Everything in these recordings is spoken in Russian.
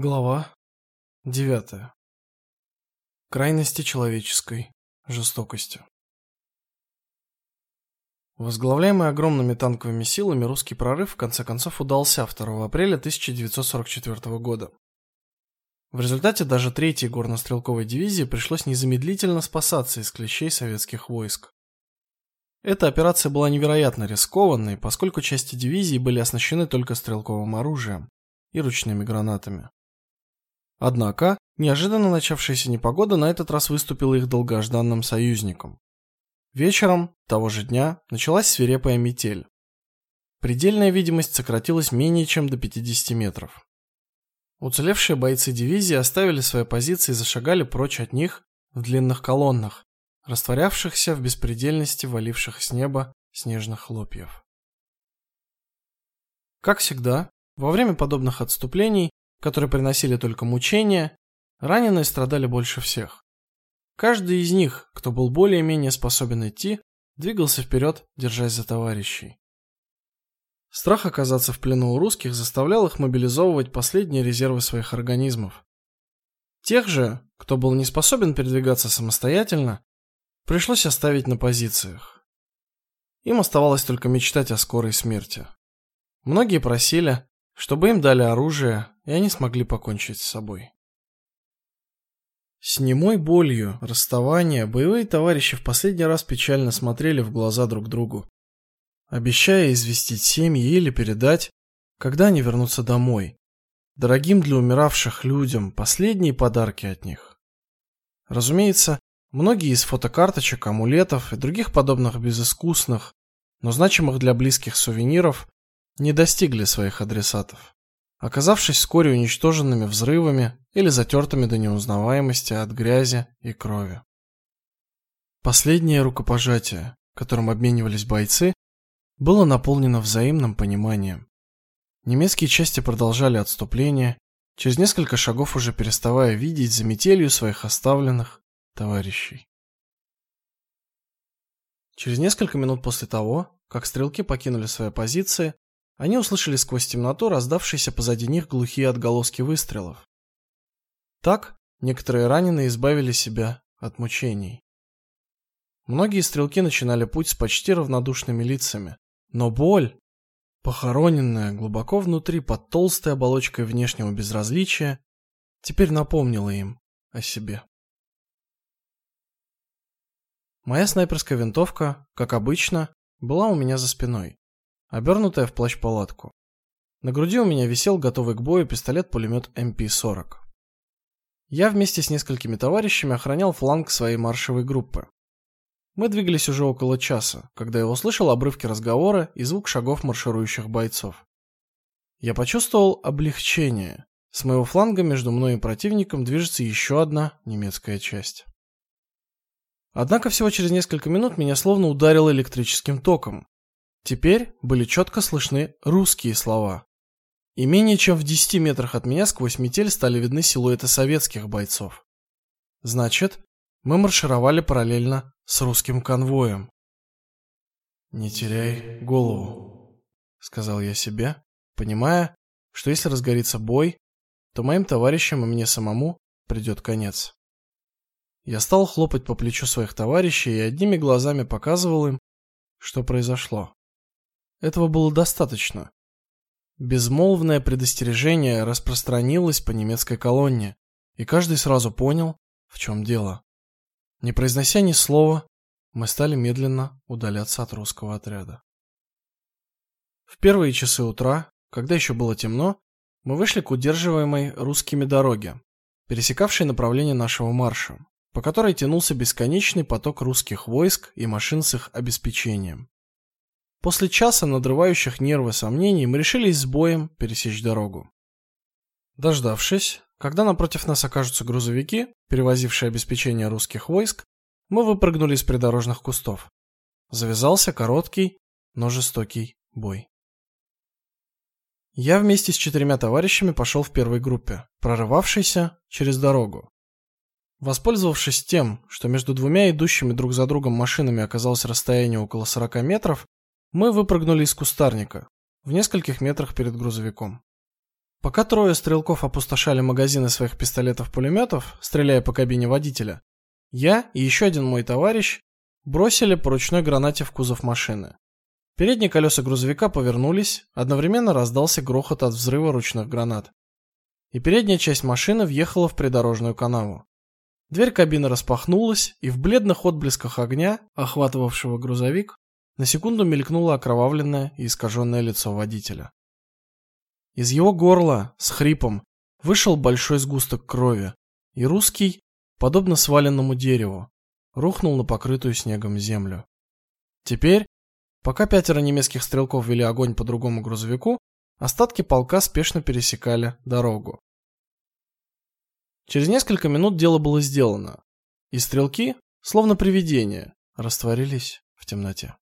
Глава 9. Крайности человеческой жестокости. Возглавляемый огромными танковыми силами русский прорыв в конце концов удался 2 апреля 1944 года. В результате даже 3-й горнострелковой дивизии пришлось незамедлительно спасаться из клещей советских войск. Эта операция была невероятно рискованной, поскольку части дивизии были оснащены только стрелковым оружием и ручными гранатами. Однако, неожиданно начавшаяся непогода на этот раз выступила их долгожданным союзником. Вечером того же дня началась свирепая метель. Предельная видимость сократилась менее чем до 50 метров. Уцелевшие бойцы дивизии оставили свои позиции и зашагали прочь от них в длинных колоннах, растворявшихся в беспредельности валивших с неба снежных хлопьев. Как всегда, во время подобных отступлений которые приносили только мучения, раненые страдали больше всех. Каждый из них, кто был более-менее способен идти, двигался вперед, держась за товарищей. Страх оказаться в плену у русских заставлял их мобилизовывать последние резервы своих организмов. Тех же, кто был не способен передвигаться самостоятельно, пришлось оставить на позициях. Им оставалось только мечтать о скорой смерти. Многие просили, чтобы им дали оружие, и они смогли покончить с собой. С немой болью расставания боевые товарищи в последний раз печально смотрели в глаза друг другу, обещая известить семьи или передать, когда они вернутся домой. Дорогим для умиравших людям последние подарки от них. Разумеется, многие из фотокарточек, амулетов и других подобных безыскусных, но значимых для близких сувениров не достигли своих адресатов, оказавшись вскоре уничтоженными взрывами или затертыми до неузнаваемости от грязи и крови. Последнее рукопожатие, которым обменивались бойцы, было наполнено взаимным пониманием. Немецкие части продолжали отступление, через несколько шагов уже переставая видеть за метелью своих оставленных товарищей. Через несколько минут после того, как стрелки покинули свои позиции, они услышали сквозь темноту раздавшиеся позади них глухие отголоски выстрелов. Так некоторые раненые избавили себя от мучений. Многие стрелки начинали путь с почти равнодушными лицами, но боль, похороненная глубоко внутри под толстой оболочкой внешнего безразличия, теперь напомнила им о себе. Моя снайперская винтовка, как обычно, была у меня за спиной обернутая в плащ-палатку. На груди у меня висел готовый к бою пистолет-пулемет МП-40. Я вместе с несколькими товарищами охранял фланг своей маршевой группы. Мы двигались уже около часа, когда я услышал обрывки разговора и звук шагов марширующих бойцов. Я почувствовал облегчение. С моего фланга между мной и противником движется еще одна немецкая часть. Однако всего через несколько минут меня словно ударило электрическим током. Теперь были четко слышны русские слова. И менее чем в 10 метрах от меня сквозь метель стали видны силуэты советских бойцов. Значит, мы маршировали параллельно с русским конвоем. Не теряй голову, сказал я себе, понимая, что если разгорится бой, то моим товарищам и мне самому придет конец. Я стал хлопать по плечу своих товарищей и одними глазами показывал им, что произошло. Этого было достаточно. Безмолвное предостережение распространилось по немецкой колонне, и каждый сразу понял, в чем дело. Не произнося ни слова, мы стали медленно удаляться от русского отряда. В первые часы утра, когда еще было темно, мы вышли к удерживаемой русскими дороге, пересекавшей направление нашего марша, по которой тянулся бесконечный поток русских войск и машин с их обеспечением. После часа надрывающих нервы сомнений мы решились с боем пересечь дорогу. Дождавшись, когда напротив нас окажутся грузовики, перевозившие обеспечение русских войск, мы выпрыгнули из придорожных кустов. Завязался короткий, но жестокий бой. Я вместе с четырьмя товарищами пошел в первой группе, прорывавшейся через дорогу. Воспользовавшись тем, что между двумя идущими друг за другом машинами оказалось расстояние около 40 метров, мы выпрыгнули из кустарника в нескольких метрах перед грузовиком. Пока трое стрелков опустошали магазины своих пистолетов-пулеметов, стреляя по кабине водителя, я и еще один мой товарищ бросили по ручной гранате в кузов машины. Передние колеса грузовика повернулись, одновременно раздался грохот от взрыва ручных гранат. И передняя часть машины въехала в придорожную канаву. Дверь кабины распахнулась, и в бледных отблесках огня, охватывавшего грузовик, на секунду мелькнуло окровавленное и искаженное лицо водителя. Из его горла с хрипом вышел большой сгусток крови, и русский, подобно сваленному дереву, рухнул на покрытую снегом землю. Теперь, пока пятеро немецких стрелков вели огонь по другому грузовику, остатки полка спешно пересекали дорогу. Через несколько минут дело было сделано, и стрелки, словно привидения, растворились в темноте.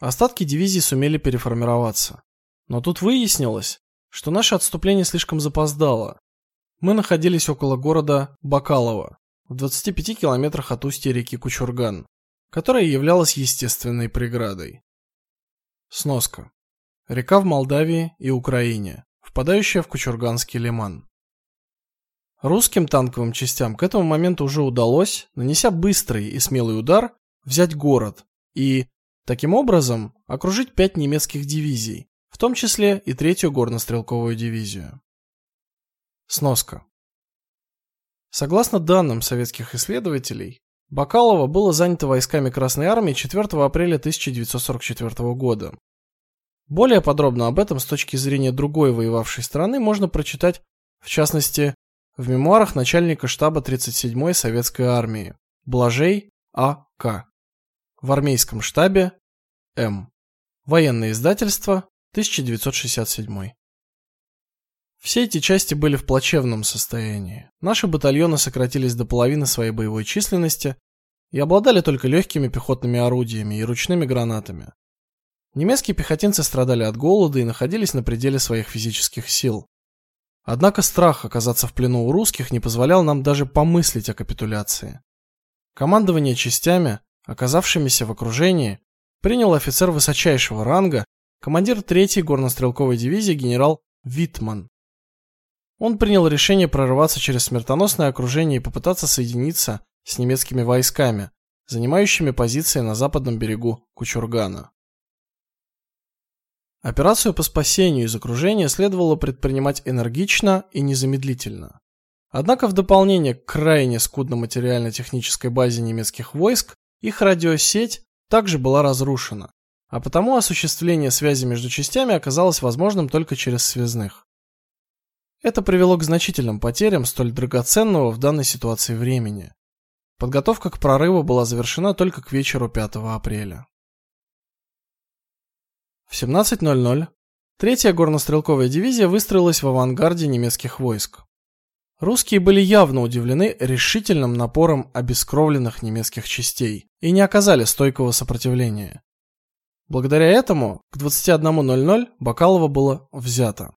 Остатки дивизии сумели переформироваться. Но тут выяснилось, что наше отступление слишком запоздало. Мы находились около города Бакалово, в 25 километрах от устья реки Кучурган, которая являлась естественной преградой. Сноска. Река в Молдавии и Украине, впадающая в Кучурганский лиман. Русским танковым частям к этому моменту уже удалось, нанеся быстрый и смелый удар, взять город и Таким образом, окружить пять немецких дивизий, в том числе и третью горнострелковую дивизию. Сноска. Согласно данным советских исследователей, Бакалово было занято войсками Красной армии 4 апреля 1944 года. Более подробно об этом с точки зрения другой воевавшей страны можно прочитать, в частности, в мемуарах начальника штаба 37-й советской армии Блажей А.К. В армейском штабе М. Военное издательство, 1967. Все эти части были в плачевном состоянии. Наши батальоны сократились до половины своей боевой численности и обладали только легкими пехотными орудиями и ручными гранатами. Немецкие пехотинцы страдали от голода и находились на пределе своих физических сил. Однако страх оказаться в плену у русских не позволял нам даже помыслить о капитуляции. Командование частями оказавшимися в окружении, принял офицер высочайшего ранга, командир 3-й горнострелковой дивизии генерал Витман. Он принял решение прорваться через смертоносное окружение и попытаться соединиться с немецкими войсками, занимающими позиции на западном берегу Кучургана. Операцию по спасению из окружения следовало предпринимать энергично и незамедлительно. Однако в дополнение к крайне скудной материально-технической базе немецких войск их радиосеть также была разрушена, а потому осуществление связи между частями оказалось возможным только через связных. Это привело к значительным потерям столь драгоценного в данной ситуации времени. Подготовка к прорыву была завершена только к вечеру 5 апреля. В 17:00 Третья горнострелковая дивизия выстроилась в авангарде немецких войск. Русские были явно удивлены решительным напором обескровленных немецких частей и не оказали стойкого сопротивления. Благодаря этому к 21:00 Бакалово было взято.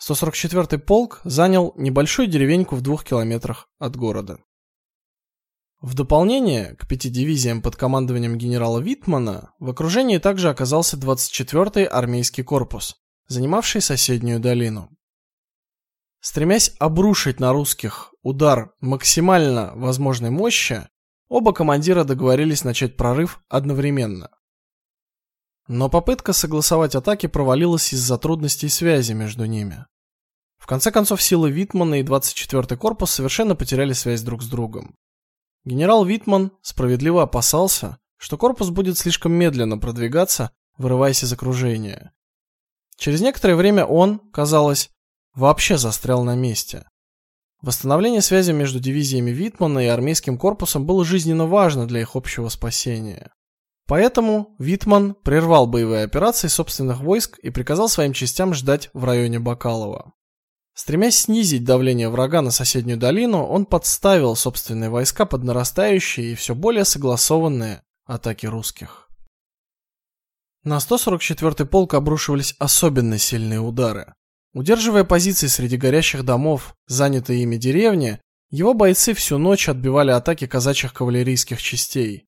144-й полк занял небольшую деревеньку в двух километрах от города. В дополнение к пяти дивизиям под командованием генерала Витмана в окружении также оказался 24-й армейский корпус, занимавший соседнюю долину. Стремясь обрушить на русских удар максимально возможной мощи, оба командира договорились начать прорыв одновременно. Но попытка согласовать атаки провалилась из-за трудностей связи между ними. В конце концов, силы Витмана и 24-й корпус совершенно потеряли связь друг с другом. Генерал Витман справедливо опасался, что корпус будет слишком медленно продвигаться, вырываясь из окружения. Через некоторое время он, казалось, вообще застрял на месте. Восстановление связи между дивизиями Витмана и армейским корпусом было жизненно важно для их общего спасения. Поэтому Витман прервал боевые операции собственных войск и приказал своим частям ждать в районе Бакалова. Стремясь снизить давление врага на соседнюю долину, он подставил собственные войска под нарастающие и все более согласованные атаки русских. На 144-й полк обрушивались особенно сильные удары. Удерживая позиции среди горящих домов, занятые ими деревни, его бойцы всю ночь отбивали атаки казачьих кавалерийских частей.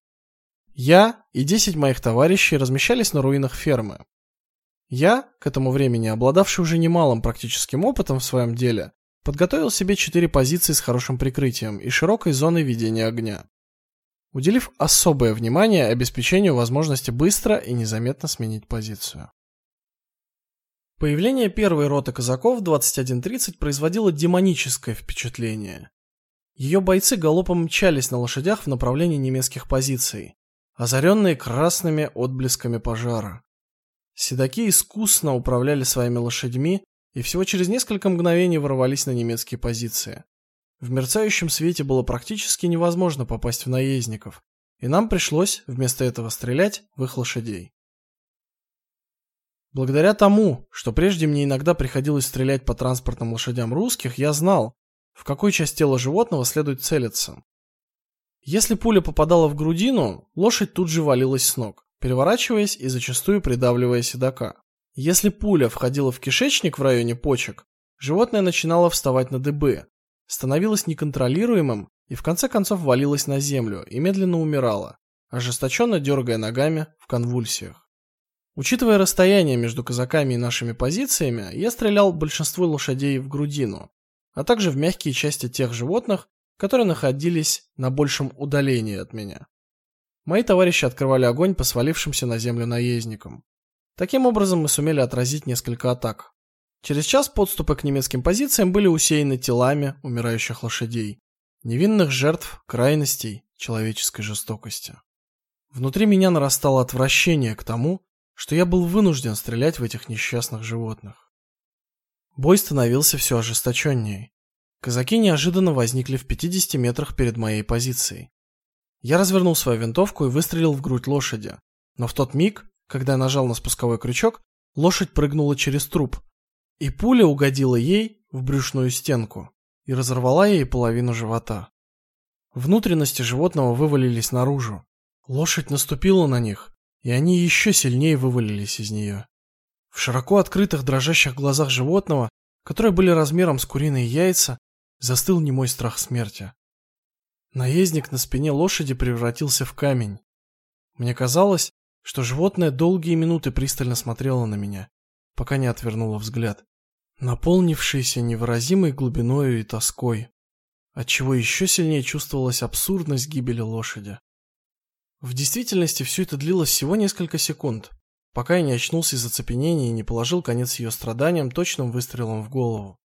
Я и 10 моих товарищей размещались на руинах фермы. Я, к этому времени обладавший уже немалым практическим опытом в своем деле, подготовил себе четыре позиции с хорошим прикрытием и широкой зоной ведения огня, уделив особое внимание обеспечению возможности быстро и незаметно сменить позицию. Появление первой роты казаков в 21:30 производило демоническое впечатление. Ее бойцы галопом мчались на лошадях в направлении немецких позиций, озаренные красными отблесками пожара. Седаки искусно управляли своими лошадьми и всего через несколько мгновений ворвались на немецкие позиции. В мерцающем свете было практически невозможно попасть в наездников, и нам пришлось вместо этого стрелять в их лошадей. Благодаря тому, что прежде мне иногда приходилось стрелять по транспортным лошадям русских, я знал, в какой часть тела животного следует целиться. Если пуля попадала в грудину, лошадь тут же валилась с ног, переворачиваясь и зачастую придавливая седока. Если пуля входила в кишечник в районе почек, животное начинало вставать на дыбы, становилось неконтролируемым и в конце концов валилось на землю и медленно умирало, ожесточенно дергая ногами в конвульсиях. Учитывая расстояние между казаками и нашими позициями, я стрелял большинство лошадей в грудину, а также в мягкие части тех животных, которые находились на большем удалении от меня. Мои товарищи открывали огонь по свалившимся на землю наездникам. Таким образом мы сумели отразить несколько атак. Через час подступы к немецким позициям были усеяны телами умирающих лошадей, невинных жертв крайностей человеческой жестокости. Внутри меня нарастало отвращение к тому, что я был вынужден стрелять в этих несчастных животных. Бой становился все ожесточеннее. Казаки неожиданно возникли в 50 метрах перед моей позицией. Я развернул свою винтовку и выстрелил в грудь лошади. Но в тот миг, когда я нажал на спусковой крючок, лошадь прыгнула через труп, и пуля угодила ей в брюшную стенку и разорвала ей половину живота. Внутренности животного вывалились наружу. Лошадь наступила на них, и они еще сильнее вывалились из нее. В широко открытых дрожащих глазах животного, которые были размером с куриные яйца, застыл немой страх смерти. Наездник на спине лошади превратился в камень. Мне казалось, что животное долгие минуты пристально смотрело на меня, пока не отвернуло взгляд, наполнившийся невыразимой глубиной и тоской, отчего еще сильнее чувствовалась абсурдность гибели лошади. В действительности все это длилось всего несколько секунд, пока я не очнулся из оцепенения и не положил конец ее страданиям точным выстрелом в голову.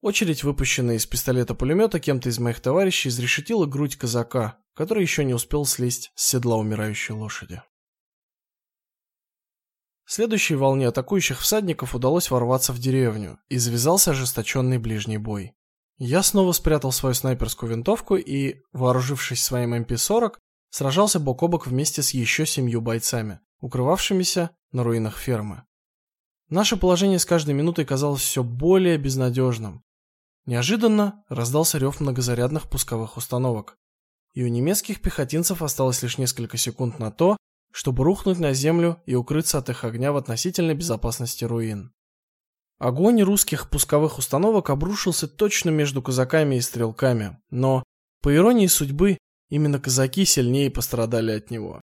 Очередь, выпущенная из пистолета-пулемета кем-то из моих товарищей, изрешетила грудь казака, который еще не успел слезть с седла умирающей лошади. Следующей волне атакующих всадников удалось ворваться в деревню, и завязался ожесточенный ближний бой. Я снова спрятал свою снайперскую винтовку и, вооружившись своим МП-40, эм сражался бок о бок вместе с еще семью бойцами, укрывавшимися на руинах фермы. Наше положение с каждой минутой казалось все более безнадежным. Неожиданно раздался рев многозарядных пусковых установок, и у немецких пехотинцев осталось лишь несколько секунд на то, чтобы рухнуть на землю и укрыться от их огня в относительной безопасности руин. Огонь русских пусковых установок обрушился точно между казаками и стрелками, но, по иронии судьбы, Именно казаки сильнее пострадали от него.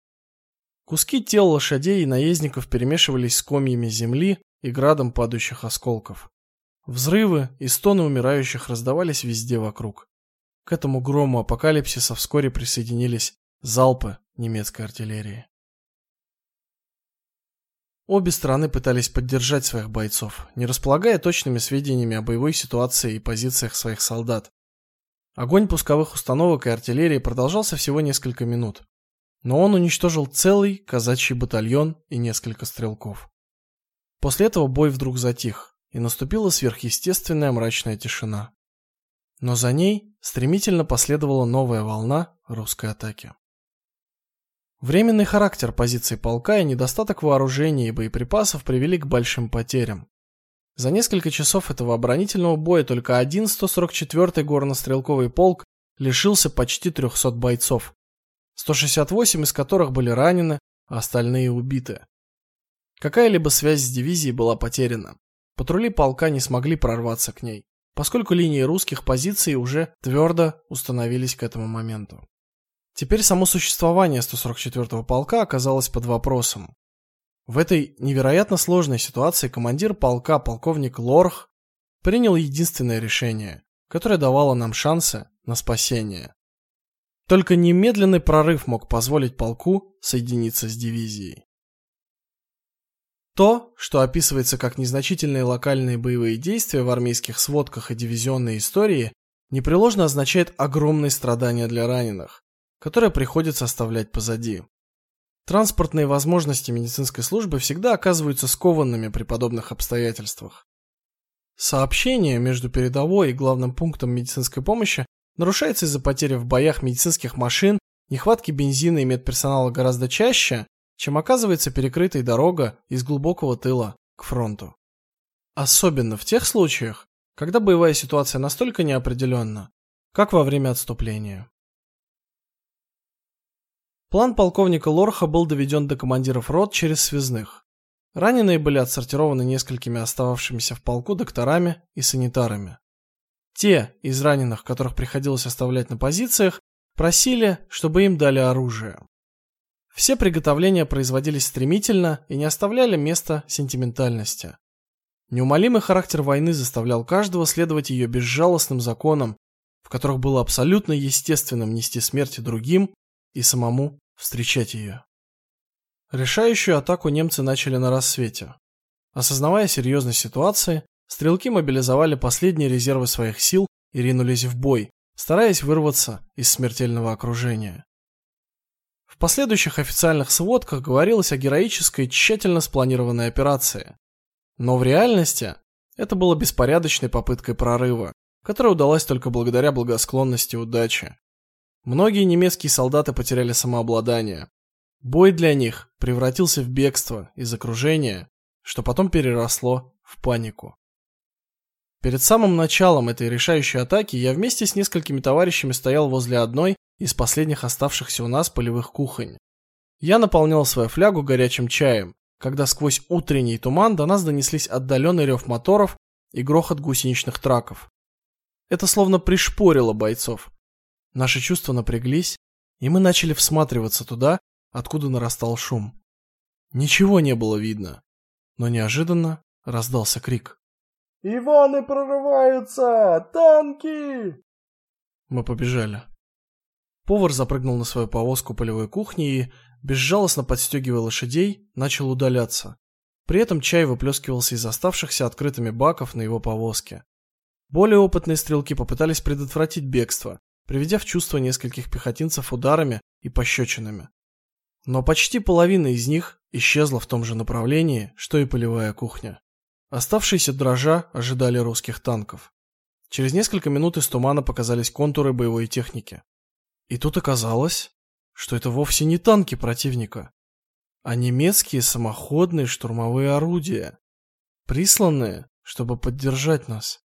Куски тел лошадей и наездников перемешивались с комьями земли и градом падающих осколков. Взрывы и стоны умирающих раздавались везде вокруг. К этому грому апокалипсиса вскоре присоединились залпы немецкой артиллерии. Обе стороны пытались поддержать своих бойцов, не располагая точными сведениями о боевой ситуации и позициях своих солдат. Огонь пусковых установок и артиллерии продолжался всего несколько минут, но он уничтожил целый казачий батальон и несколько стрелков. После этого бой вдруг затих, и наступила сверхъестественная мрачная тишина. Но за ней стремительно последовала новая волна русской атаки. Временный характер позиций полка и недостаток вооружения и боеприпасов привели к большим потерям. За несколько часов этого оборонительного боя только один 144-й горнострелковый полк лишился почти 300 бойцов, 168 из которых были ранены, а остальные убиты. Какая-либо связь с дивизией была потеряна. Патрули полка не смогли прорваться к ней, поскольку линии русских позиций уже твердо установились к этому моменту. Теперь само существование 144-го полка оказалось под вопросом. В этой невероятно сложной ситуации командир полка, полковник Лорх, принял единственное решение, которое давало нам шансы на спасение. Только немедленный прорыв мог позволить полку соединиться с дивизией. То, что описывается как незначительные локальные боевые действия в армейских сводках и дивизионной истории, непреложно означает огромные страдания для раненых, которые приходится оставлять позади. Транспортные возможности медицинской службы всегда оказываются скованными при подобных обстоятельствах. Сообщение между передовой и главным пунктом медицинской помощи нарушается из-за потери в боях медицинских машин, нехватки бензина и медперсонала гораздо чаще, чем оказывается перекрытой дорога из глубокого тыла к фронту. Особенно в тех случаях, когда боевая ситуация настолько неопределенна, как во время отступления. План полковника Лорха был доведен до командиров рот через связных. Раненые были отсортированы несколькими остававшимися в полку докторами и санитарами. Те из раненых, которых приходилось оставлять на позициях, просили, чтобы им дали оружие. Все приготовления производились стремительно и не оставляли места сентиментальности. Неумолимый характер войны заставлял каждого следовать ее безжалостным законам, в которых было абсолютно естественным нести смерть другим и самому встречать ее. Решающую атаку немцы начали на рассвете. Осознавая серьезность ситуации, стрелки мобилизовали последние резервы своих сил и ринулись в бой, стараясь вырваться из смертельного окружения. В последующих официальных сводках говорилось о героической, тщательно спланированной операции. Но в реальности это было беспорядочной попыткой прорыва, которая удалась только благодаря благосклонности удачи. Многие немецкие солдаты потеряли самообладание. Бой для них превратился в бегство из окружения, что потом переросло в панику. Перед самым началом этой решающей атаки я вместе с несколькими товарищами стоял возле одной из последних оставшихся у нас полевых кухонь. Я наполнял свою флягу горячим чаем, когда сквозь утренний туман до нас донеслись отдаленный рев моторов и грохот гусеничных траков. Это словно пришпорило бойцов. Наши чувства напряглись, и мы начали всматриваться туда, откуда нарастал шум. Ничего не было видно, но неожиданно раздался крик. «Иваны прорываются! Танки!» Мы побежали. Повар запрыгнул на свою повозку полевой кухни и, безжалостно подстегивая лошадей, начал удаляться. При этом чай выплескивался из оставшихся открытыми баков на его повозке. Более опытные стрелки попытались предотвратить бегство, приведя в чувство нескольких пехотинцев ударами и пощечинами. Но почти половина из них исчезла в том же направлении, что и полевая кухня. Оставшиеся дрожа ожидали русских танков. Через несколько минут из тумана показались контуры боевой техники. И тут оказалось, что это вовсе не танки противника, а немецкие самоходные штурмовые орудия, присланные, чтобы поддержать нас.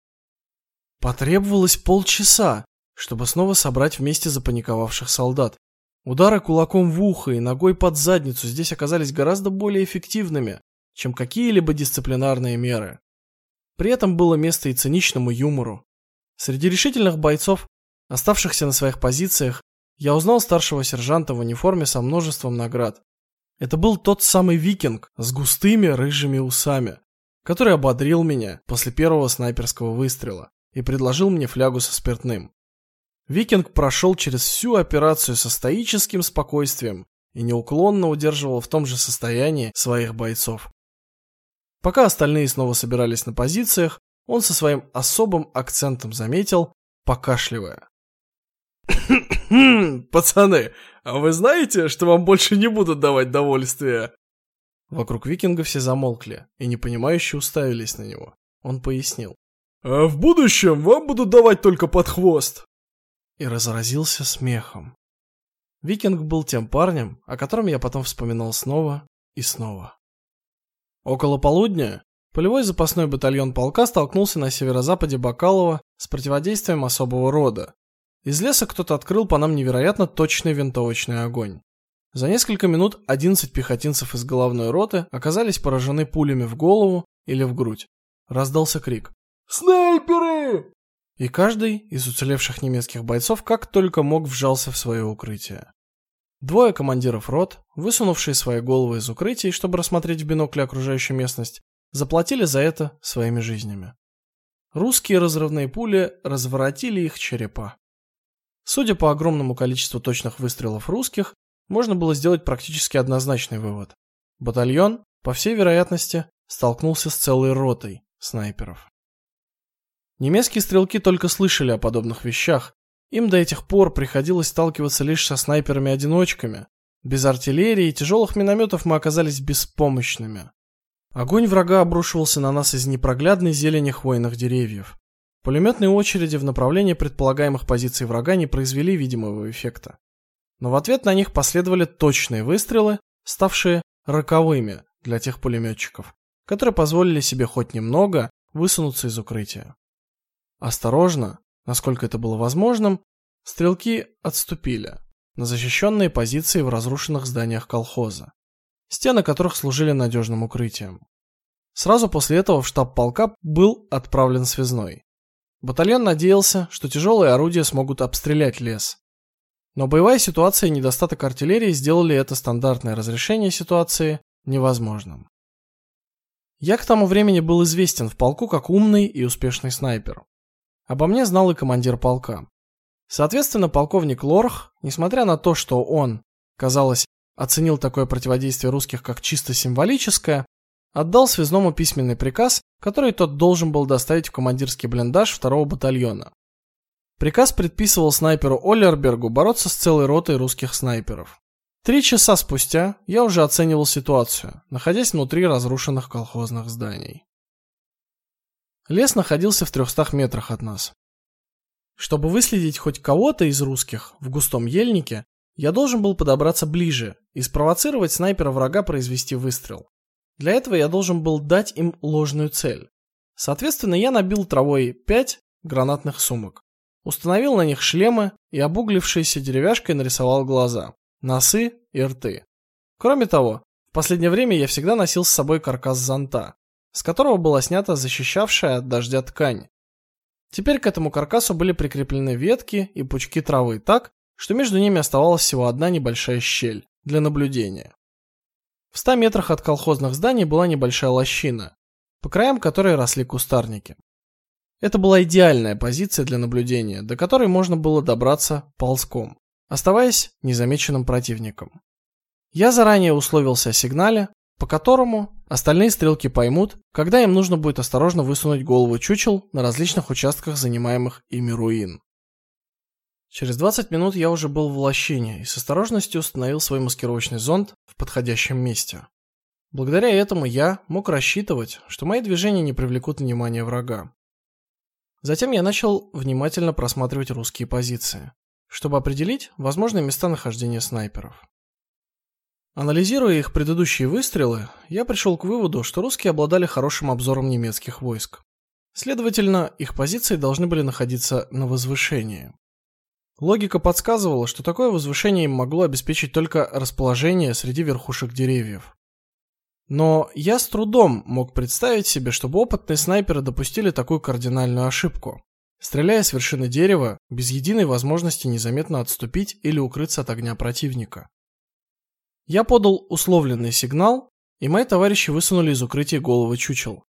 Потребовалось полчаса, чтобы снова собрать вместе запаниковавших солдат. Удары кулаком в ухо и ногой под задницу здесь оказались гораздо более эффективными, чем какие-либо дисциплинарные меры. При этом было место и циничному юмору. Среди решительных бойцов, оставшихся на своих позициях, я узнал старшего сержанта в униформе со множеством наград. Это был тот самый викинг с густыми рыжими усами, который ободрил меня после первого снайперского выстрела и предложил мне флягу со спиртным. Викинг прошел через всю операцию со стоическим спокойствием и неуклонно удерживал в том же состоянии своих бойцов. Пока остальные снова собирались на позициях, он со своим особым акцентом заметил, покашливая: "Пацаны, а вы знаете, что вам больше не будут давать довольствия?" Вокруг викинга все замолкли и непонимающе уставились на него. Он пояснил: "А в будущем вам будут давать только под хвост" и разразился смехом. Викинг был тем парнем, о котором я потом вспоминал снова и снова. Около полудня полевой запасной батальон полка столкнулся на северо-западе Бакалова с противодействием особого рода. Из леса кто-то открыл по нам невероятно точный винтовочный огонь. За несколько минут 11 пехотинцев из головной роты оказались поражены пулями в голову или в грудь. Раздался крик: "Снайперы!" И каждый из уцелевших немецких бойцов как только мог вжался в свое укрытие. Двое командиров рот, высунувшие свои головы из укрытий, чтобы рассмотреть в бинокле окружающую местность, заплатили за это своими жизнями. Русские разрывные пули разворотили их черепа. Судя по огромному количеству точных выстрелов русских, можно было сделать практически однозначный вывод. Батальон, по всей вероятности, столкнулся с целой ротой снайперов. Немецкие стрелки только слышали о подобных вещах. Им до этих пор приходилось сталкиваться лишь со снайперами-одиночками. Без артиллерии и тяжелых минометов мы оказались беспомощными. Огонь врага обрушивался на нас из непроглядной зелени хвойных деревьев. Пулеметные очереди в направлении предполагаемых позиций врага не произвели видимого эффекта. Но в ответ на них последовали точные выстрелы, ставшие роковыми для тех пулеметчиков, которые позволили себе хоть немного высунуться из укрытия. Осторожно, насколько это было возможным, стрелки отступили на защищенные позиции в разрушенных зданиях колхоза стены которых служили надежным укрытием. Сразу после этого в штаб полка был отправлен связной. Батальон надеялся, что тяжелые орудия смогут обстрелять лес. Но боевая ситуация и недостаток артиллерии сделали это стандартное разрешение ситуации невозможным. Я к тому времени был известен в полку как умный и успешный снайпер. Обо мне знал и командир полка. Соответственно, полковник Лорх, несмотря на то, что он, казалось, оценил такое противодействие русских как чисто символическое, отдал связному письменный приказ, который тот должен был доставить в командирский блиндаж второго батальона. Приказ предписывал снайперу Оллербергу бороться с целой ротой русских снайперов. Три часа спустя я уже оценивал ситуацию, находясь внутри разрушенных колхозных зданий. Лес находился в 300 метрах от нас. Чтобы выследить хоть кого-то из русских в густом ельнике, я должен был подобраться ближе и спровоцировать снайпера врага произвести выстрел. Для этого я должен был дать им ложную цель. Соответственно, я набил травой 5 гранатных сумок. Установил на них шлемы и обуглившейся деревяшкой нарисовал глаза, носы и рты. Кроме того, в последнее время я всегда носил с собой каркас зонта, с которого была снята защищавшая от дождя ткань. Теперь к этому каркасу были прикреплены ветки и пучки травы так, что между ними оставалась всего одна небольшая щель для наблюдения. В 100 метрах от колхозных зданий была небольшая лощина, по краям которой росли кустарники. Это была идеальная позиция для наблюдения, до которой можно было добраться ползком, оставаясь незамеченным противником. Я заранее условился о сигнале, по которому остальные стрелки поймут, когда им нужно будет осторожно высунуть голову чучел на различных участках занимаемых ими руин. Через 20 минут я уже был в лощине и с осторожностью установил свой маскировочный зонд в подходящем месте. Благодаря этому я мог рассчитывать, что мои движения не привлекут внимания врага. Затем я начал внимательно просматривать русские позиции, чтобы определить возможные места нахождения снайперов. Анализируя их предыдущие выстрелы, я пришел к выводу, что русские обладали хорошим обзором немецких войск. Следовательно, их позиции должны были находиться на возвышении. Логика подсказывала, что такое возвышение им могло обеспечить только расположение среди верхушек деревьев. Но я с трудом мог представить себе, чтобы опытные снайперы допустили такую кардинальную ошибку, стреляя с вершины дерева без единой возможности незаметно отступить или укрыться от огня противника. Я подал условленный сигнал, и мои товарищи высунули из укрытия головы чучел.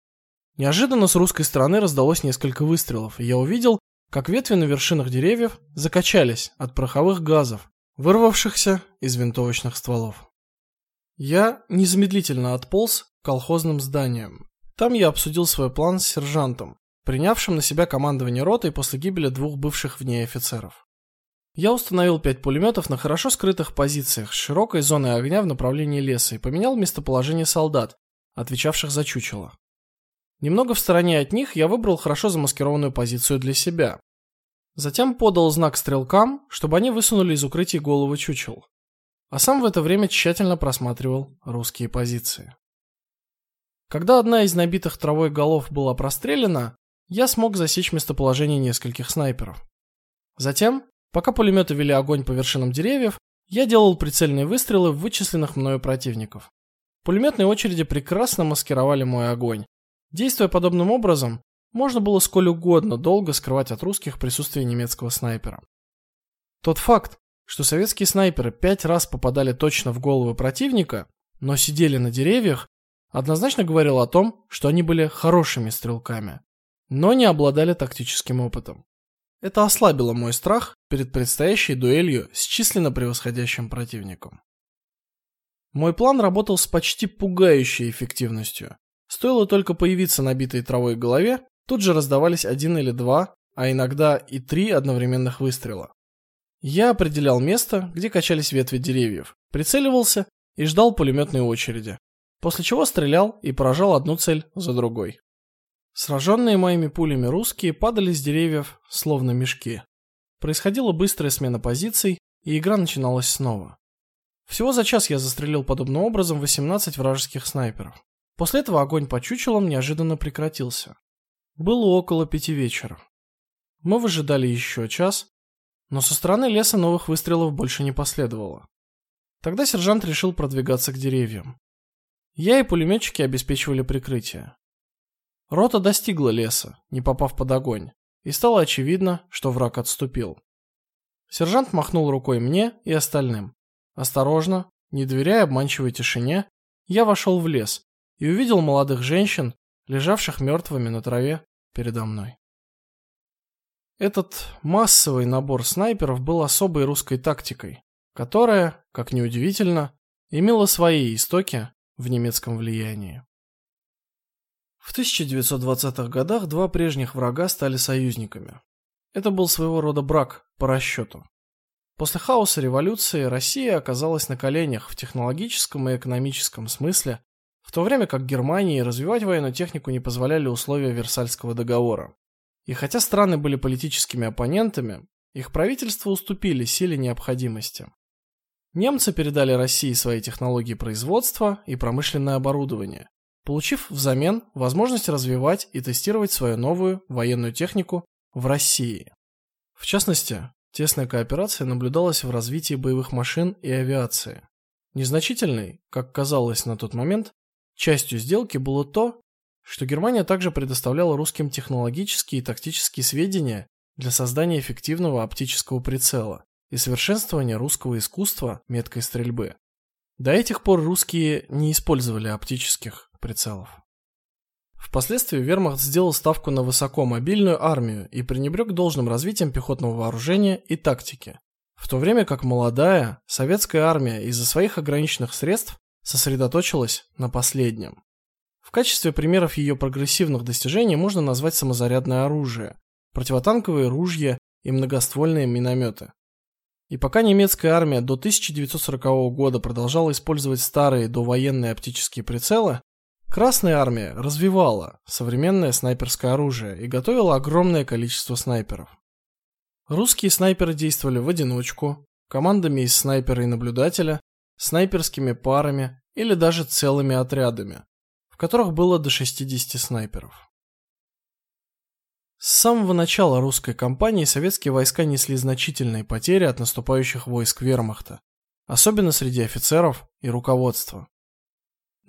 Неожиданно с русской стороны раздалось несколько выстрелов, и я увидел, как ветви на вершинах деревьев закачались от пороховых газов, вырвавшихся из винтовочных стволов. Я незамедлительно отполз к колхозным зданиям. Там я обсудил свой план с сержантом, принявшим на себя командование ротой после гибели двух бывших в ней офицеров. Я установил пять пулеметов на хорошо скрытых позициях с широкой зоной огня в направлении леса и поменял местоположение солдат, отвечавших за чучело. Немного в стороне от них я выбрал хорошо замаскированную позицию для себя. Затем подал знак стрелкам, чтобы они высунули из укрытий головы чучел. А сам в это время тщательно просматривал русские позиции. Когда одна из набитых травой голов была прострелена, я смог засечь местоположение нескольких снайперов. Затем, пока пулеметы вели огонь по вершинам деревьев, я делал прицельные выстрелы в вычисленных мною противников. Пулеметные очереди прекрасно маскировали мой огонь, Действуя подобным образом, можно было сколь угодно долго скрывать от русских присутствие немецкого снайпера. Тот факт, что советские снайперы пять раз попадали точно в головы противника, но сидели на деревьях, однозначно говорил о том, что они были хорошими стрелками, но не обладали тактическим опытом. Это ослабило мой страх перед предстоящей дуэлью с численно превосходящим противником. Мой план работал с почти пугающей эффективностью. Стоило только появиться набитой травой голове, тут же раздавались один или два, а иногда и три одновременных выстрела. Я определял место, где качались ветви деревьев, прицеливался и ждал пулеметной очереди, после чего стрелял и поражал одну цель за другой. Сраженные моими пулями русские падали с деревьев, словно мешки. Происходила быстрая смена позиций, и игра начиналась снова. Всего за час я застрелил подобным образом 18 вражеских снайперов. После этого огонь по чучелам неожиданно прекратился. Было около пяти вечера. Мы выжидали еще час, но со стороны леса новых выстрелов больше не последовало. Тогда сержант решил продвигаться к деревьям. Я и пулеметчики обеспечивали прикрытие. Рота достигла леса, не попав под огонь, и стало очевидно, что враг отступил. Сержант махнул рукой мне и остальным. Осторожно, не доверяя обманчивой тишине, я вошел в лес и увидел молодых женщин, лежавших мертвыми на траве передо мной. Этот массовый набор снайперов был особой русской тактикой, которая, как ни удивительно, имела свои истоки в немецком влиянии. В 1920-х годах два прежних врага стали союзниками. Это был своего рода брак по расчету. После хаоса революции Россия оказалась на коленях в технологическом и экономическом смысле, в то время как Германии развивать военную технику не позволяли условия Версальского договора. И хотя страны были политическими оппонентами, их правительства уступили силе необходимости. Немцы передали России свои технологии производства и промышленное оборудование, получив взамен возможность развивать и тестировать свою новую военную технику в России. В частности, тесная кооперация наблюдалась в развитии боевых машин и авиации. Незначительной, как казалось на тот момент, частью сделки было то, что Германия также предоставляла русским технологические и тактические сведения для создания эффективного оптического прицела и совершенствования русского искусства меткой стрельбы. До этих пор русские не использовали оптических прицелов. Впоследствии Вермахт сделал ставку на высокомобильную армию и пренебрег должным развитием пехотного вооружения и тактики, в то время как молодая советская армия из-за своих ограниченных средств сосредоточилась на последнем. В качестве примеров ее прогрессивных достижений можно назвать самозарядное оружие, противотанковые ружья и многоствольные минометы. И пока немецкая армия до 1940 года продолжала использовать старые довоенные оптические прицелы, Красная армия развивала современное снайперское оружие и готовила огромное количество снайперов. Русские снайперы действовали в одиночку, командами из снайпера и наблюдателя, снайперскими парами или даже целыми отрядами, в которых было до 60 снайперов. С самого начала русской кампании советские войска несли значительные потери от наступающих войск Вермахта, особенно среди офицеров и руководства.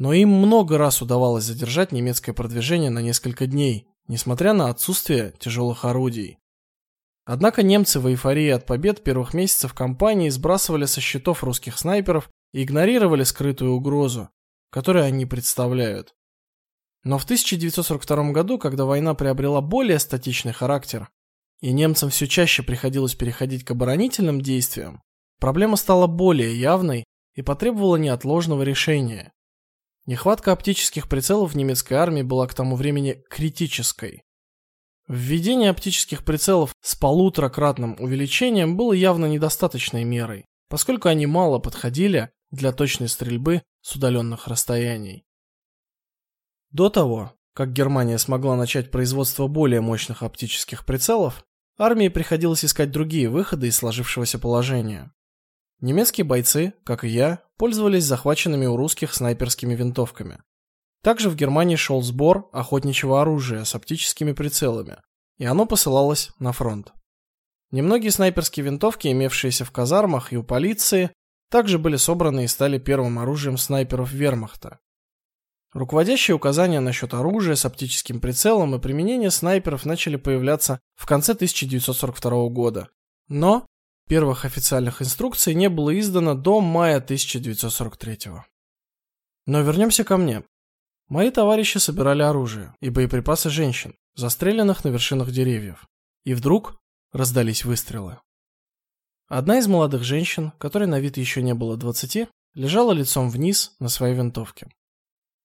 Но им много раз удавалось задержать немецкое продвижение на несколько дней, несмотря на отсутствие тяжелых орудий. Однако немцы в эйфории от побед первых месяцев кампании сбрасывали со счетов русских снайперов и игнорировали скрытую угрозу, которую они представляют. Но в 1942 году, когда война приобрела более статичный характер, и немцам все чаще приходилось переходить к оборонительным действиям, проблема стала более явной и потребовала неотложного решения. Нехватка оптических прицелов в немецкой армии была к тому времени критической. Введение оптических прицелов с полуторакратным увеличением было явно недостаточной мерой, поскольку они мало подходили для точной стрельбы с удаленных расстояний. До того, как Германия смогла начать производство более мощных оптических прицелов, армии приходилось искать другие выходы из сложившегося положения. Немецкие бойцы, как и я, пользовались захваченными у русских снайперскими винтовками. Также в Германии шел сбор охотничьего оружия с оптическими прицелами, и оно посылалось на фронт. Немногие снайперские винтовки, имевшиеся в казармах и у полиции, также были собраны и стали первым оружием снайперов Вермахта. Руководящие указания насчет оружия с оптическим прицелом и применения снайперов начали появляться в конце 1942 года. Но Первых официальных инструкций не было издано до мая 1943 -го. Но вернемся ко мне. Мои товарищи собирали оружие и боеприпасы женщин, застреленных на вершинах деревьев. И вдруг раздались выстрелы. Одна из молодых женщин, которой на вид еще не было двадцати, лежала лицом вниз на своей винтовке.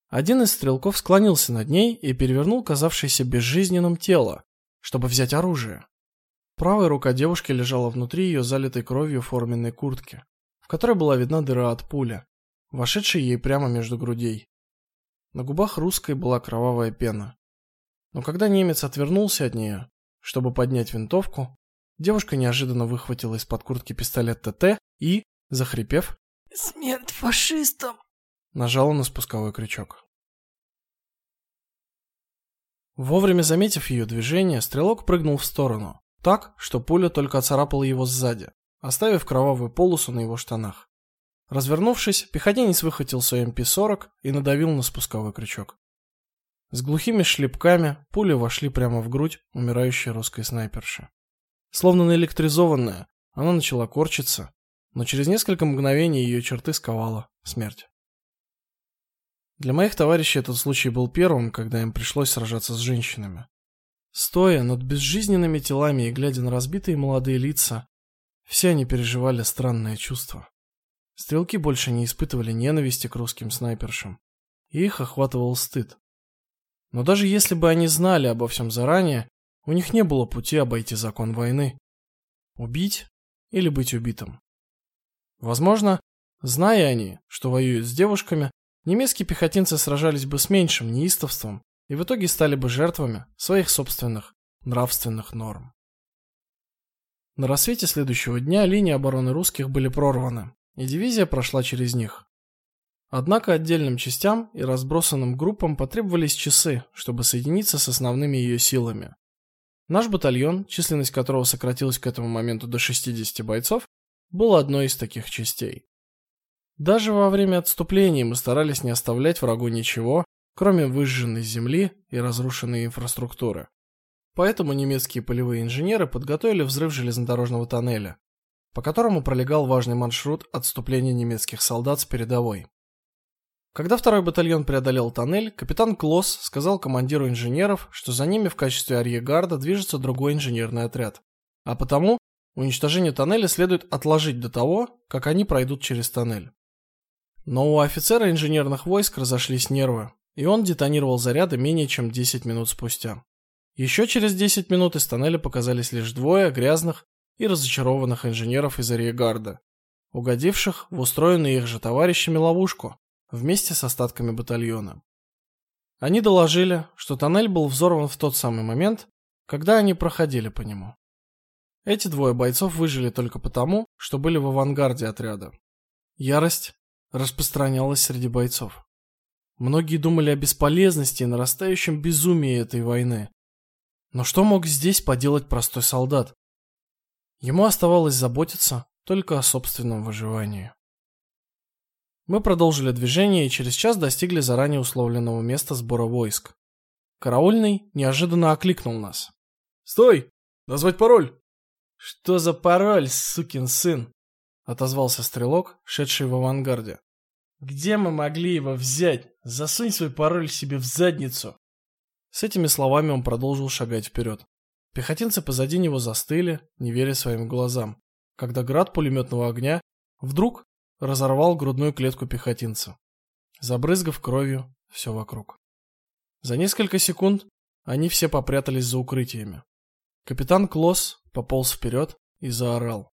Один из стрелков склонился над ней и перевернул казавшееся безжизненным тело, чтобы взять оружие. Правая рука девушки лежала внутри ее залитой кровью форменной куртки, в которой была видна дыра от пули, вошедшей ей прямо между грудей. На губах русской была кровавая пена. Но когда немец отвернулся от нее, чтобы поднять винтовку, девушка неожиданно выхватила из-под куртки пистолет ТТ и, захрипев, "Смерть фашистам!" нажала на спусковой крючок. Вовремя заметив ее движение, стрелок прыгнул в сторону, так, что пуля только оцарапала его сзади, оставив кровавую полосу на его штанах. Развернувшись, пехотинец выхватил свой МП-40 и надавил на спусковой крючок. С глухими шлепками пули вошли прямо в грудь умирающей русской снайперши. Словно наэлектризованная, она начала корчиться, но через несколько мгновений ее черты сковала смерть. Для моих товарищей этот случай был первым, когда им пришлось сражаться с женщинами. Стоя над безжизненными телами и глядя на разбитые молодые лица, все они переживали странное чувство. Стрелки больше не испытывали ненависти к русским снайпершам, их охватывал стыд. Но даже если бы они знали обо всем заранее, у них не было пути обойти закон войны. Убить или быть убитым. Возможно, зная они, что воюют с девушками, немецкие пехотинцы сражались бы с меньшим неистовством и в итоге стали бы жертвами своих собственных нравственных норм. На рассвете следующего дня линии обороны русских были прорваны, и дивизия прошла через них. Однако отдельным частям и разбросанным группам потребовались часы, чтобы соединиться с основными ее силами. Наш батальон, численность которого сократилась к этому моменту до 60 бойцов, был одной из таких частей. Даже во время отступления мы старались не оставлять врагу ничего, кроме выжженной земли и разрушенной инфраструктуры. Поэтому немецкие полевые инженеры подготовили взрыв железнодорожного тоннеля, по которому пролегал важный маршрут отступления немецких солдат с передовой. Когда второй батальон преодолел тоннель, капитан Клосс сказал командиру инженеров, что за ними в качестве арьергарда движется другой инженерный отряд. А потому уничтожение тоннеля следует отложить до того, как они пройдут через тоннель. Но у офицера инженерных войск разошлись нервы, и он детонировал заряды менее чем 10 минут спустя. Еще через 10 минут из тоннеля показались лишь двое грязных и разочарованных инженеров из арьергарда, угодивших в устроенную их же товарищами ловушку вместе с остатками батальона. Они доложили, что тоннель был взорван в тот самый момент, когда они проходили по нему. Эти двое бойцов выжили только потому, что были в авангарде отряда. Ярость распространялась среди бойцов. Многие думали о бесполезности и нарастающем безумии этой войны. Но что мог здесь поделать простой солдат? Ему оставалось заботиться только о собственном выживании. Мы продолжили движение и через час достигли заранее условленного места сбора войск. Караульный неожиданно окликнул нас. "Стой! Назвать пароль!" "Что за пароль, сукин сын?" отозвался стрелок, шедший в авангарде. "Где мы могли его взять? Засунь свой пароль себе в задницу". С этими словами он продолжил шагать вперед. Пехотинцы позади него застыли, не веря своим глазам, когда град пулеметного огня вдруг разорвал грудную клетку пехотинца, забрызгав кровью все вокруг. За несколько секунд они все попрятались за укрытиями. Капитан Клосс пополз вперед и заорал: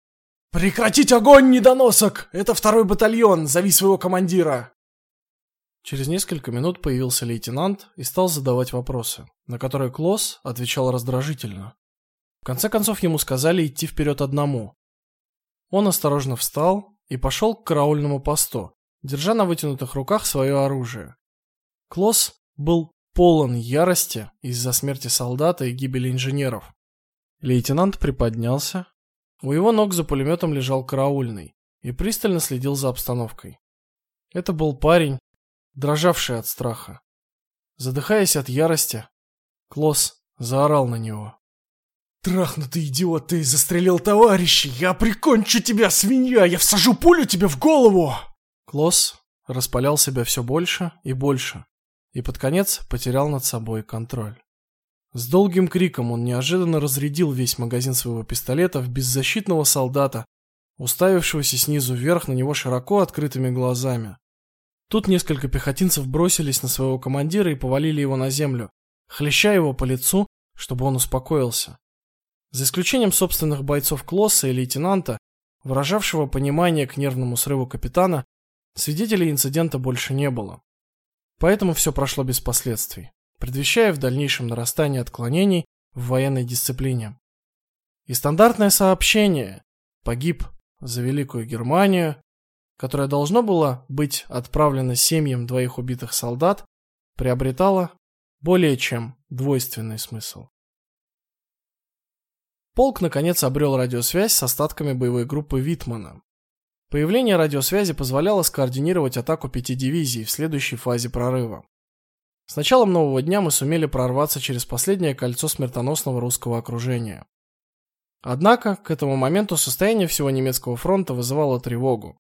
"Прекратить огонь, недоносок! Это второй батальон, зови своего командира!" Через несколько минут появился лейтенант и стал задавать вопросы, на которые Клосс отвечал раздражительно. В конце концов ему сказали идти вперед одному. Он осторожно встал и пошел к караульному посту, держа на вытянутых руках свое оружие. Клосс был полон ярости из-за смерти солдата и гибели инженеров. Лейтенант приподнялся. У его ног за пулеметом лежал караульный и пристально следил за обстановкой. Это был парень, дрожавший от страха. Задыхаясь от ярости, Клосс заорал на него. Трахнутый идиот, ты застрелил товарища! Я прикончу тебя, свинья! Я всажу пулю тебе в голову!» Клосс распалял себя все больше и больше, и под конец потерял над собой контроль. С долгим криком он неожиданно разрядил весь магазин своего пистолета в беззащитного солдата, уставившегося снизу вверх на него широко открытыми глазами. Тут несколько пехотинцев бросились на своего командира и повалили его на землю, хлеща его по лицу, чтобы он успокоился. За исключением собственных бойцов Клосса и лейтенанта, выражавшего понимание к нервному срыву капитана, свидетелей инцидента больше не было. Поэтому все прошло без последствий предвещая в дальнейшем нарастание отклонений в военной дисциплине. И стандартное сообщение «погиб за Великую Германию», которое должно было быть отправлено семьям двоих убитых солдат, приобретало более чем двойственный смысл. Полк наконец обрел радиосвязь с остатками боевой группы Витмана. Появление радиосвязи позволяло скоординировать атаку пяти дивизий в следующей фазе прорыва. С началом нового дня мы сумели прорваться через последнее кольцо смертоносного русского окружения. Однако, к этому моменту состояние всего немецкого фронта вызывало тревогу.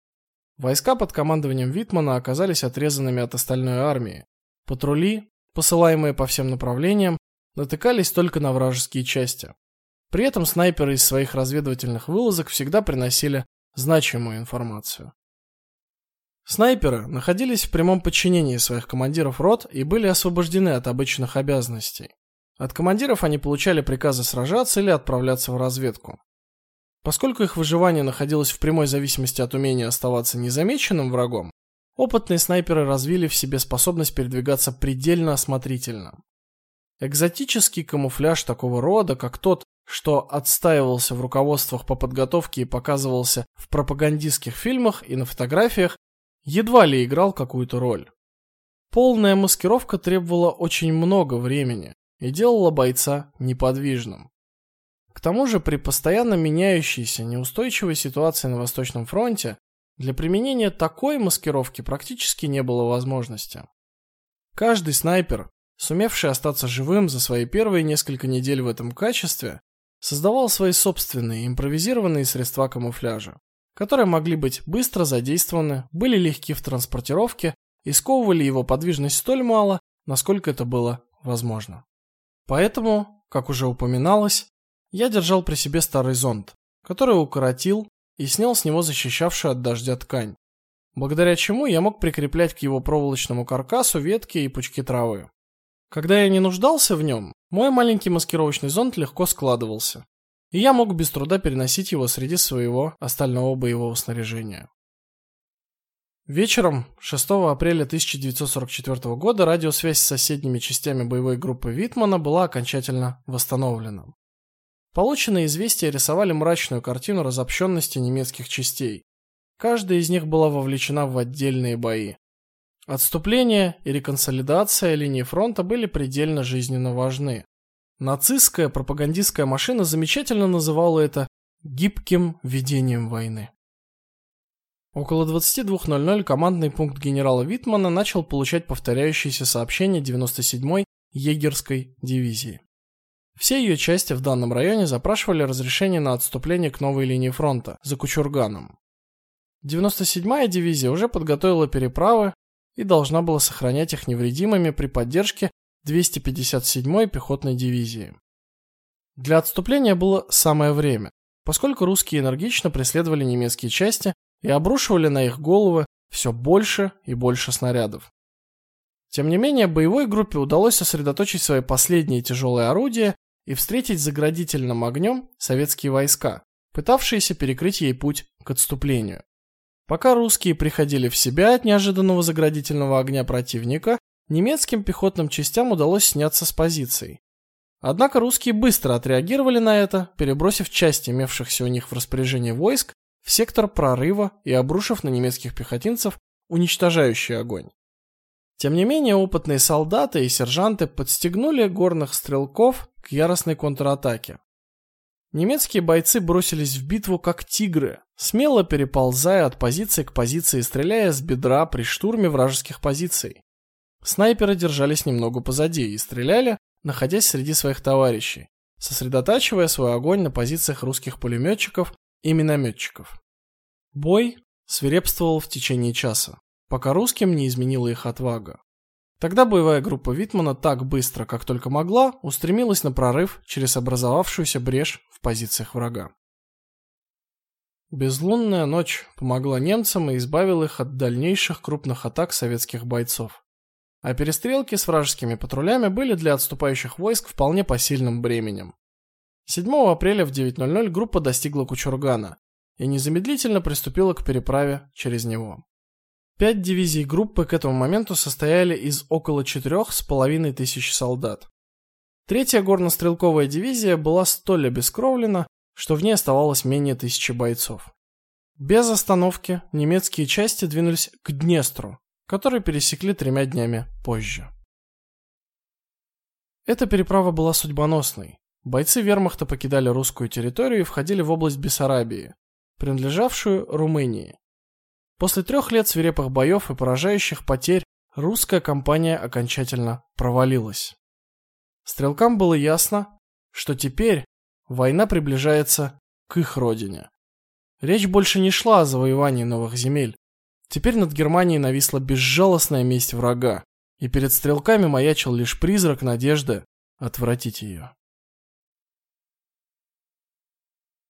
Войска под командованием Витмана оказались отрезанными от остальной армии. Патрули, посылаемые по всем направлениям, натыкались только на вражеские части. При этом снайперы из своих разведывательных вылазок всегда приносили значимую информацию. Снайперы находились в прямом подчинении своих командиров рот и были освобождены от обычных обязанностей. От командиров они получали приказы сражаться или отправляться в разведку. Поскольку их выживание находилось в прямой зависимости от умения оставаться незамеченным врагом, опытные снайперы развили в себе способность передвигаться предельно осмотрительно. Экзотический камуфляж такого рода, как тот, что отстаивался в руководствах по подготовке и показывался в пропагандистских фильмах и на фотографиях, едва ли играл какую-то роль. Полная маскировка требовала очень много времени и делала бойца неподвижным. К тому же при постоянно меняющейся неустойчивой ситуации на Восточном фронте для применения такой маскировки практически не было возможности. Каждый снайпер, сумевший остаться живым за свои первые несколько недель в этом качестве, создавал свои собственные импровизированные средства камуфляжа которые могли быть быстро задействованы, были легки в транспортировке и сковывали его подвижность столь мало, насколько это было возможно. Поэтому, как уже упоминалось, я держал при себе старый зонт, который укоротил и снял с него защищавшую от дождя ткань, благодаря чему я мог прикреплять к его проволочному каркасу ветки и пучки травы. Когда я не нуждался в нем, мой маленький маскировочный зонт легко складывался, и я мог без труда переносить его среди своего остального боевого снаряжения. Вечером 6 апреля 1944 года радиосвязь с соседними частями боевой группы Витмана была окончательно восстановлена. Полученные известия рисовали мрачную картину разобщенности немецких частей. Каждая из них была вовлечена в отдельные бои. Отступление и реконсолидация линии фронта были предельно жизненно важны. Нацистская пропагандистская машина замечательно называла это гибким ведением войны. Около 22:00 командный пункт генерала Витмана начал получать повторяющиеся сообщения 97-й егерской дивизии. Все ее части в данном районе запрашивали разрешение на отступление к новой линии фронта за Кучурганом. 97-я дивизия уже подготовила переправы и должна была сохранять их невредимыми при поддержке 257-й пехотной дивизии. Для отступления было самое время, поскольку русские энергично преследовали немецкие части и обрушивали на их головы все больше и больше снарядов. Тем не менее, боевой группе удалось сосредоточить свои последние тяжелые орудия и встретить заградительным огнем советские войска, пытавшиеся перекрыть ей путь к отступлению. Пока русские приходили в себя от неожиданного заградительного огня противника, немецким пехотным частям удалось сняться с позиций. Однако русские быстро отреагировали на это, перебросив части имевшихся у них в распоряжении войск в сектор прорыва и обрушив на немецких пехотинцев уничтожающий огонь. Тем не менее, опытные солдаты и сержанты подстегнули горных стрелков к яростной контратаке. Немецкие бойцы бросились в битву как тигры, смело переползая от позиции к позиции, стреляя с бедра при штурме вражеских позиций. Снайперы держались немного позади и стреляли, находясь среди своих товарищей, сосредотачивая свой огонь на позициях русских пулеметчиков и минометчиков. Бой свирепствовал в течение часа, пока русским не изменила их отвага. Тогда боевая группа Витмана так быстро, как только могла, устремилась на прорыв через образовавшуюся брешь в позициях врага. Безлунная ночь помогла немцам и избавила их от дальнейших крупных атак советских бойцов. А перестрелки с вражескими патрулями были для отступающих войск вполне посильным бременем. 7 апреля в 9:00 группа достигла Кучургана и незамедлительно приступила к переправе через него. Пять дивизий группы к этому моменту состояли из около четырех с половиной тысяч солдат. Третья горнострелковая дивизия была столь обескровлена, что в ней оставалось менее тысячи бойцов. Без остановки немецкие части двинулись к Днестру, который пересекли тремя днями позже. Эта переправа была судьбоносной. Бойцы вермахта покидали русскую территорию и входили в область Бессарабии, принадлежавшую Румынии. После трех лет свирепых боев и поражающих потерь русская кампания окончательно провалилась. Стрелкам было ясно, что теперь война приближается к их родине. Речь больше не шла о завоевании новых земель. Теперь над Германией нависла безжалостная месть врага, и перед стрелками маячил лишь призрак надежды отвратить ее.